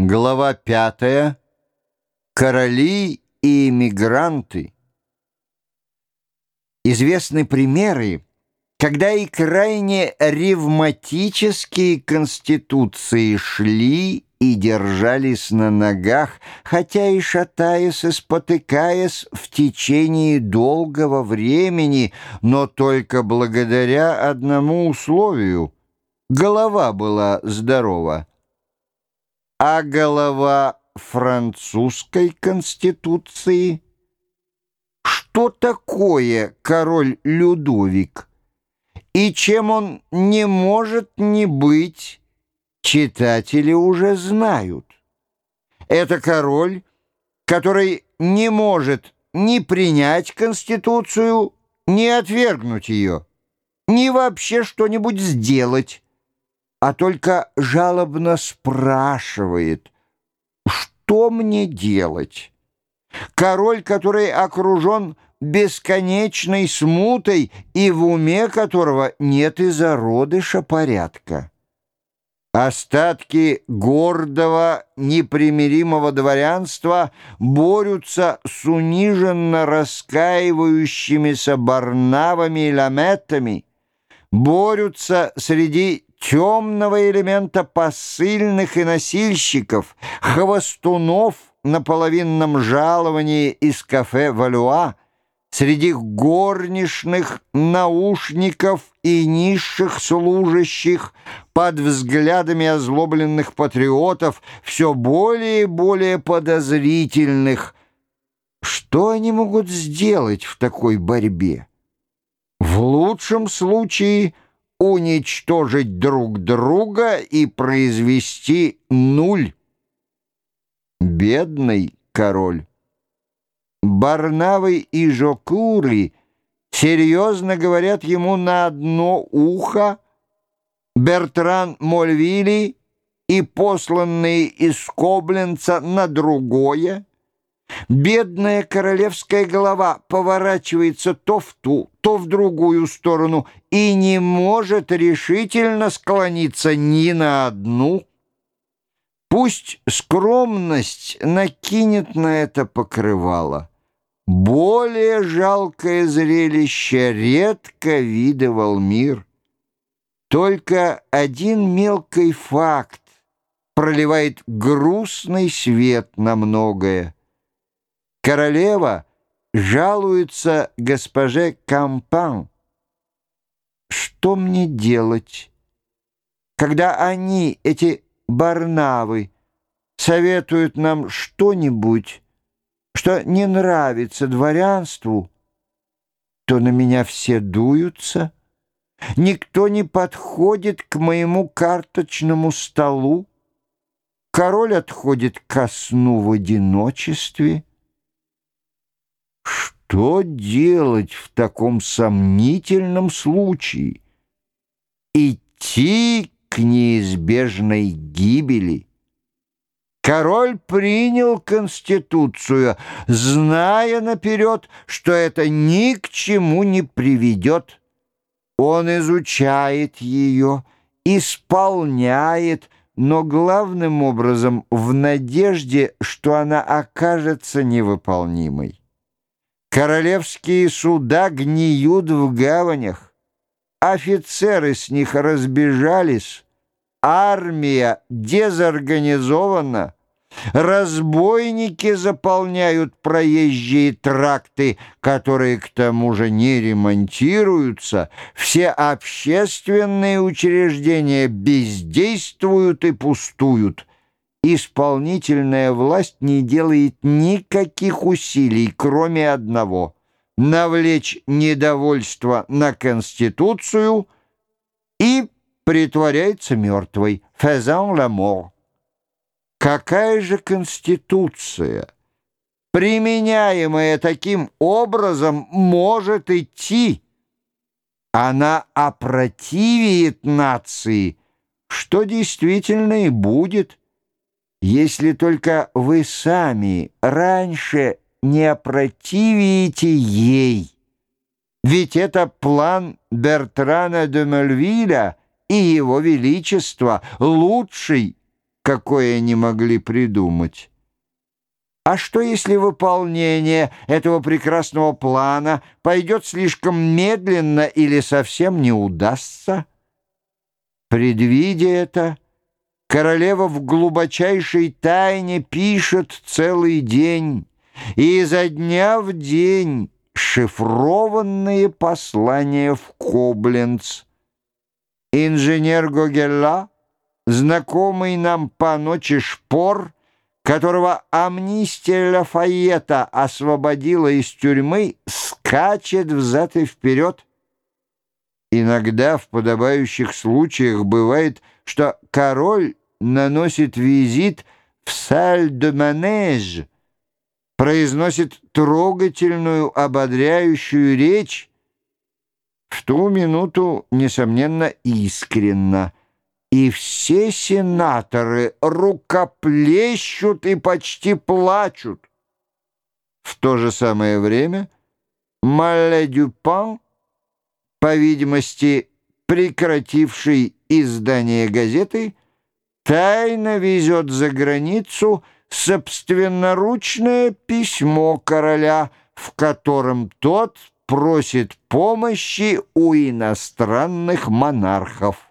Глава пятая. Короли и эмигранты. Известны примеры, когда и крайне ревматические конституции шли и держались на ногах, хотя и шатаясь и спотыкаясь в течение долгого времени, но только благодаря одному условию — голова была здорова а голова французской конституции? Что такое король Людовик? И чем он не может не быть, читатели уже знают. Это король, который не может ни принять Конституцию, ни отвергнуть ее, ни вообще что-нибудь сделать а только жалобно спрашивает, что мне делать? Король, который окружен бесконечной смутой и в уме которого нет и зародыша порядка. Остатки гордого, непримиримого дворянства борются с униженно раскаивающимися барнавами и ламетами, борются среди темного элемента посыльных и носильщиков, хвостунов на половинном жаловании из кафе «Валюа», среди горничных, наушников и низших служащих, под взглядами озлобленных патриотов, все более и более подозрительных. Что они могут сделать в такой борьбе? В лучшем случае – уничтожить друг друга и произвести нуль. Бедный король. Барнавы и Жокуры серьезно говорят ему на одно ухо, Бертран Мольвили и посланные из Кобленца на другое, Бедная королевская голова поворачивается то в ту, то в другую сторону и не может решительно склониться ни на одну. Пусть скромность накинет на это покрывало. Более жалкое зрелище редко видывал мир. Только один мелкий факт проливает грустный свет на многое. Королева жалуется госпоже Кампан. Что мне делать, когда они, эти барнавы, советуют нам что-нибудь, что не нравится дворянству, то на меня все дуются, никто не подходит к моему карточному столу, король отходит ко сну в одиночестве — что делать в таком сомнительном случае? Идти к неизбежной гибели. Король принял Конституцию, зная наперед, что это ни к чему не приведет. Он изучает ее, исполняет, но главным образом в надежде, что она окажется невыполнимой. Королевские суда гниют в гаванях, офицеры с них разбежались, армия дезорганизована, разбойники заполняют проезжие тракты, которые к тому же не ремонтируются, все общественные учреждения бездействуют и пустуют исполнительная власть не делает никаких усилий, кроме одного — навлечь недовольство на Конституцию и притворяется мертвой. «Faisant la mort». Какая же Конституция, применяемая таким образом, может идти? Она опротивит нации, что действительно и будет – если только вы сами раньше не опротивите ей. Ведь это план Бертрана де Мельвиля и его величества, лучший, какой они могли придумать. А что, если выполнение этого прекрасного плана пойдет слишком медленно или совсем не удастся? Предвидя это, королева в глубочайшей тайне пишет целый день, и изо дня в день шифрованные послания в Кобленц. Инженер Гогелла, знакомый нам по ночи шпор, которого амнистия Лафайета освободила из тюрьмы, скачет взад и вперед. Иногда в подобающих случаях бывает, что король наносит визит в саль-де-манеж, произносит трогательную, ободряющую речь, в ту минуту, несомненно, искренно — и все сенаторы рукоплещут и почти плачут. В то же самое время Малле Дюпан, по видимости, прекративший издание газеты, тайно везет за границу собственноручное письмо короля, в котором тот просит помощи у иностранных монархов.